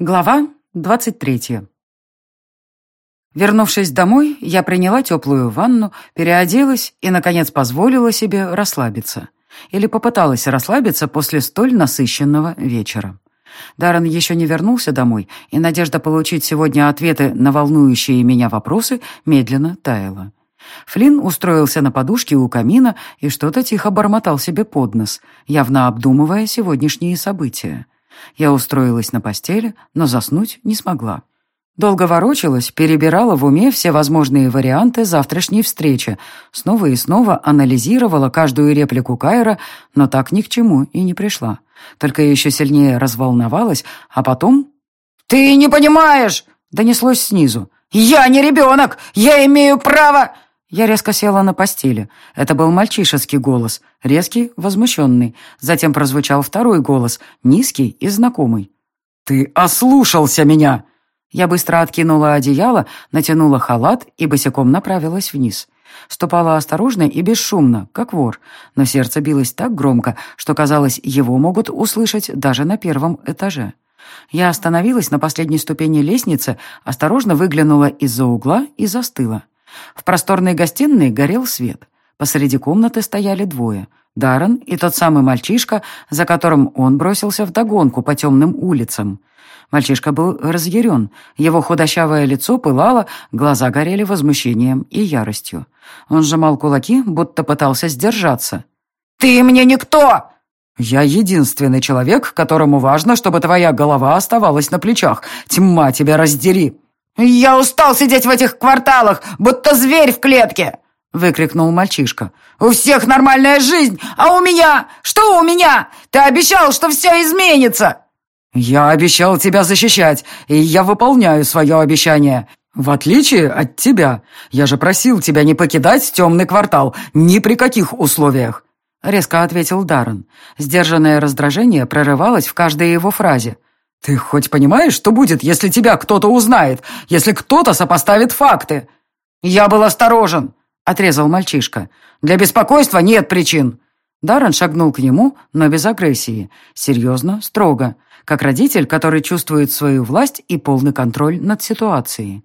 Глава двадцать третья. Вернувшись домой, я приняла теплую ванну, переоделась и, наконец, позволила себе расслабиться. Или попыталась расслабиться после столь насыщенного вечера. Даррен еще не вернулся домой, и надежда получить сегодня ответы на волнующие меня вопросы медленно таяла. Флинн устроился на подушке у камина и что-то тихо бормотал себе под нос, явно обдумывая сегодняшние события. Я устроилась на постели, но заснуть не смогла. Долго ворочалась, перебирала в уме все возможные варианты завтрашней встречи, снова и снова анализировала каждую реплику Кайра, но так ни к чему и не пришла. Только еще сильнее разволновалась, а потом... «Ты не понимаешь!» — донеслось снизу. «Я не ребенок! Я имею право...» Я резко села на постели. Это был мальчишеский голос, резкий, возмущенный. Затем прозвучал второй голос, низкий и знакомый. «Ты ослушался меня!» Я быстро откинула одеяло, натянула халат и босиком направилась вниз. Ступала осторожно и бесшумно, как вор, но сердце билось так громко, что, казалось, его могут услышать даже на первом этаже. Я остановилась на последней ступени лестницы, осторожно выглянула из-за угла и застыла. В просторной гостиной горел свет. Посреди комнаты стояли двое. Даррен и тот самый мальчишка, за которым он бросился вдогонку по темным улицам. Мальчишка был разъярен, его худощавое лицо пылало, глаза горели возмущением и яростью. Он сжимал кулаки, будто пытался сдержаться. «Ты мне никто!» «Я единственный человек, которому важно, чтобы твоя голова оставалась на плечах. Тьма тебя раздери!» «Я устал сидеть в этих кварталах, будто зверь в клетке!» — выкрикнул мальчишка. «У всех нормальная жизнь, а у меня? Что у меня? Ты обещал, что все изменится!» «Я обещал тебя защищать, и я выполняю свое обещание. В отличие от тебя. Я же просил тебя не покидать темный квартал ни при каких условиях!» Резко ответил Даррен. Сдержанное раздражение прорывалось в каждой его фразе. «Ты хоть понимаешь, что будет, если тебя кто-то узнает, если кто-то сопоставит факты?» «Я был осторожен», — отрезал мальчишка. «Для беспокойства нет причин». Даррен шагнул к нему, но без агрессии. Серьезно, строго. Как родитель, который чувствует свою власть и полный контроль над ситуацией.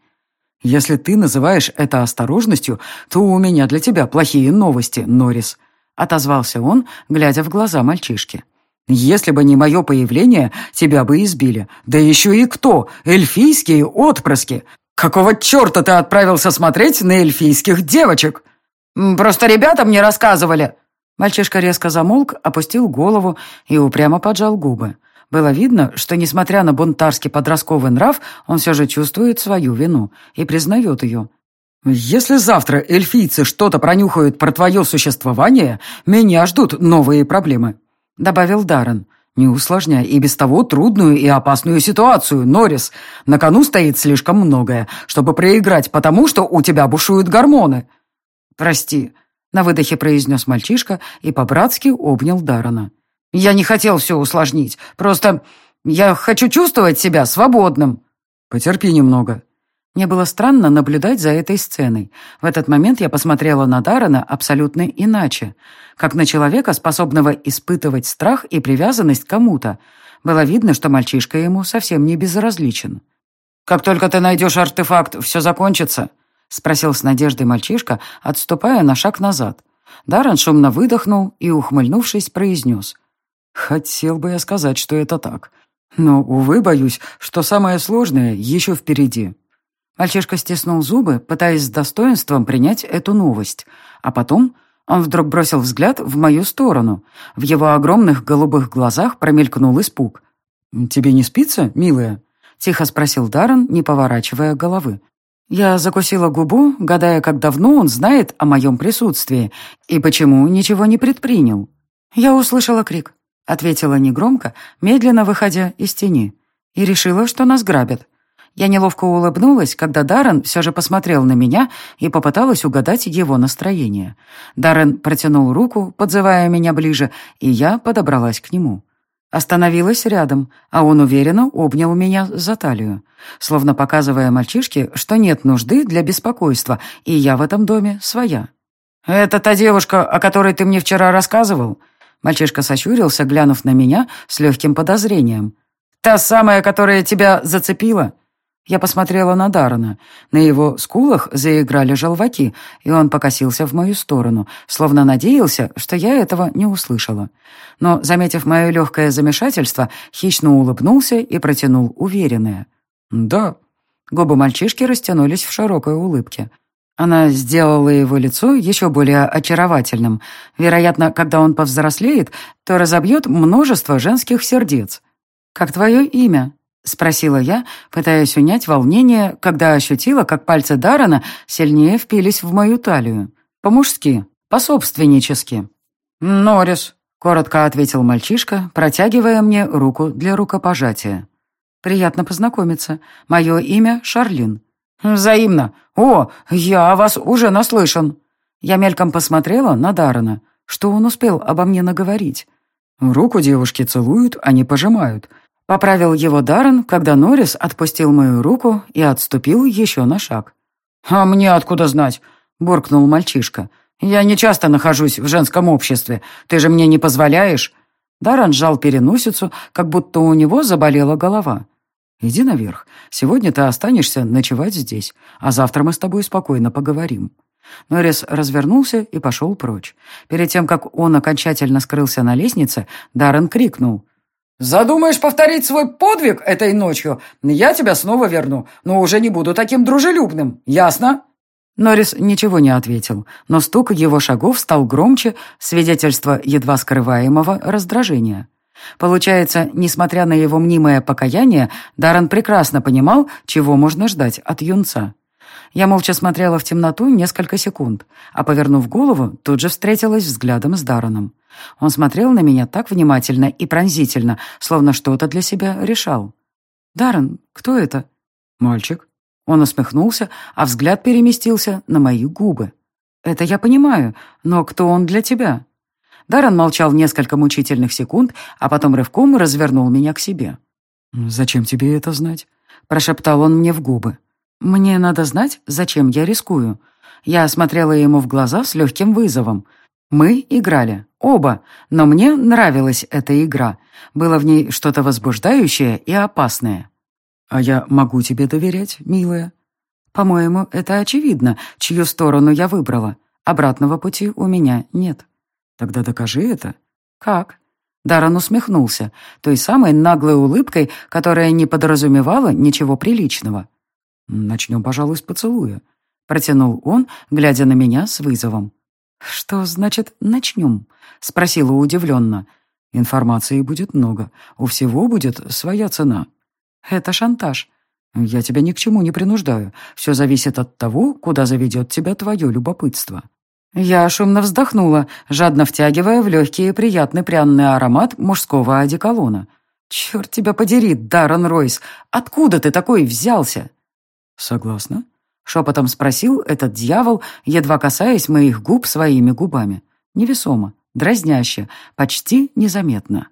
«Если ты называешь это осторожностью, то у меня для тебя плохие новости, Норрис», — отозвался он, глядя в глаза мальчишки. Если бы не мое появление, тебя бы избили. Да еще и кто? Эльфийские отпрыски. Какого черта ты отправился смотреть на эльфийских девочек? Просто ребята мне рассказывали. Мальчишка резко замолк, опустил голову и упрямо поджал губы. Было видно, что, несмотря на бунтарский подростковый нрав, он все же чувствует свою вину и признает ее. «Если завтра эльфийцы что-то пронюхают про твое существование, меня ждут новые проблемы», — добавил Даррен. «Не усложняй и без того трудную и опасную ситуацию, Норрис. На кону стоит слишком многое, чтобы проиграть, потому что у тебя бушуют гормоны». «Прости», — на выдохе произнес мальчишка и по-братски обнял Даррена. «Я не хотел все усложнить. Просто я хочу чувствовать себя свободным». «Потерпи немного», мне было странно наблюдать за этой сценой. В этот момент я посмотрела на Даррена абсолютно иначе. Как на человека, способного испытывать страх и привязанность к кому-то. Было видно, что мальчишка ему совсем не безразличен. «Как только ты найдешь артефакт, все закончится?» — спросил с надеждой мальчишка, отступая на шаг назад. Даррен шумно выдохнул и, ухмыльнувшись, произнес. «Хотел бы я сказать, что это так. Но, увы, боюсь, что самое сложное еще впереди». Мальчишка стиснул зубы, пытаясь с достоинством принять эту новость. А потом он вдруг бросил взгляд в мою сторону. В его огромных голубых глазах промелькнул испуг. «Тебе не спится, милая?» — тихо спросил Даррен, не поворачивая головы. Я закусила губу, гадая, как давно он знает о моем присутствии и почему ничего не предпринял. Я услышала крик, ответила негромко, медленно выходя из тени, и решила, что нас грабят. Я неловко улыбнулась, когда Даррен все же посмотрел на меня и попыталась угадать его настроение. Даррен протянул руку, подзывая меня ближе, и я подобралась к нему. Остановилась рядом, а он уверенно обнял меня за талию, словно показывая мальчишке, что нет нужды для беспокойства, и я в этом доме своя. «Это та девушка, о которой ты мне вчера рассказывал?» Мальчишка сощурился, глянув на меня с легким подозрением. «Та самая, которая тебя зацепила?» Я посмотрела на Дарана. На его скулах заиграли желваки, и он покосился в мою сторону, словно надеялся, что я этого не услышала. Но, заметив мое легкое замешательство, хищно улыбнулся и протянул уверенное. «Да». Губы мальчишки растянулись в широкой улыбке. Она сделала его лицо еще более очаровательным. Вероятно, когда он повзрослеет, то разобьет множество женских сердец. «Как твое имя?» — спросила я, пытаясь унять волнение, когда ощутила, как пальцы Дарана сильнее впились в мою талию. По-мужски, по-собственнически. «Норрис», — коротко ответил мальчишка, протягивая мне руку для рукопожатия. «Приятно познакомиться. Мое имя Шарлин». «Взаимно. О, я вас уже наслышан». Я мельком посмотрела на Дарана. Что он успел обо мне наговорить? Руку девушки целуют, а не пожимают. Поправил его Даррен, когда Норрис отпустил мою руку и отступил еще на шаг. «А мне откуда знать?» — буркнул мальчишка. «Я не часто нахожусь в женском обществе. Ты же мне не позволяешь?» Даррен сжал переносицу, как будто у него заболела голова. «Иди наверх. Сегодня ты останешься ночевать здесь, а завтра мы с тобой спокойно поговорим». Норрис развернулся и пошел прочь. Перед тем, как он окончательно скрылся на лестнице, Даррен крикнул. «Задумаешь повторить свой подвиг этой ночью, я тебя снова верну, но уже не буду таким дружелюбным, ясно?» Норрис ничего не ответил, но стук его шагов стал громче, свидетельство едва скрываемого раздражения. Получается, несмотря на его мнимое покаяние, Даррен прекрасно понимал, чего можно ждать от юнца. Я молча смотрела в темноту несколько секунд, а, повернув голову, тут же встретилась взглядом с Дарреном. Он смотрел на меня так внимательно и пронзительно, словно что-то для себя решал. «Даррен, кто это?» «Мальчик». Он усмехнулся, а взгляд переместился на мои губы. «Это я понимаю, но кто он для тебя?» Даррен молчал несколько мучительных секунд, а потом рывком развернул меня к себе. «Зачем тебе это знать?» — прошептал он мне в губы. «Мне надо знать, зачем я рискую». Я смотрела ему в глаза с легким вызовом. Мы играли, оба, но мне нравилась эта игра. Было в ней что-то возбуждающее и опасное. «А я могу тебе доверять, милая?» «По-моему, это очевидно, чью сторону я выбрала. Обратного пути у меня нет». «Тогда докажи это». «Как?» Даррен усмехнулся, той самой наглой улыбкой, которая не подразумевала ничего приличного. «Начнем, пожалуй, с поцелуя», — протянул он, глядя на меня с вызовом. «Что значит «начнем»?» — спросила удивленно. «Информации будет много. У всего будет своя цена». «Это шантаж». «Я тебя ни к чему не принуждаю. Все зависит от того, куда заведет тебя твое любопытство». Я шумно вздохнула, жадно втягивая в легкий приятный пряный аромат мужского одеколона. «Черт тебя подери, Даррен Ройс! Откуда ты такой взялся?» «Согласна?» — шепотом спросил этот дьявол, едва касаясь моих губ своими губами. Невесомо, дразняще, почти незаметно.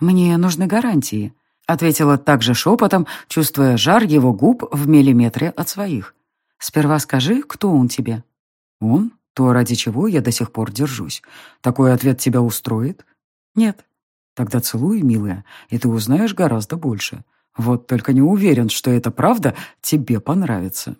«Мне нужны гарантии», — ответила также шепотом, чувствуя жар его губ в миллиметре от своих. «Сперва скажи, кто он тебе?» «Он? То, ради чего я до сих пор держусь. Такой ответ тебя устроит?» «Нет». «Тогда целуй, милая, и ты узнаешь гораздо больше. Вот только не уверен, что это правда тебе понравится.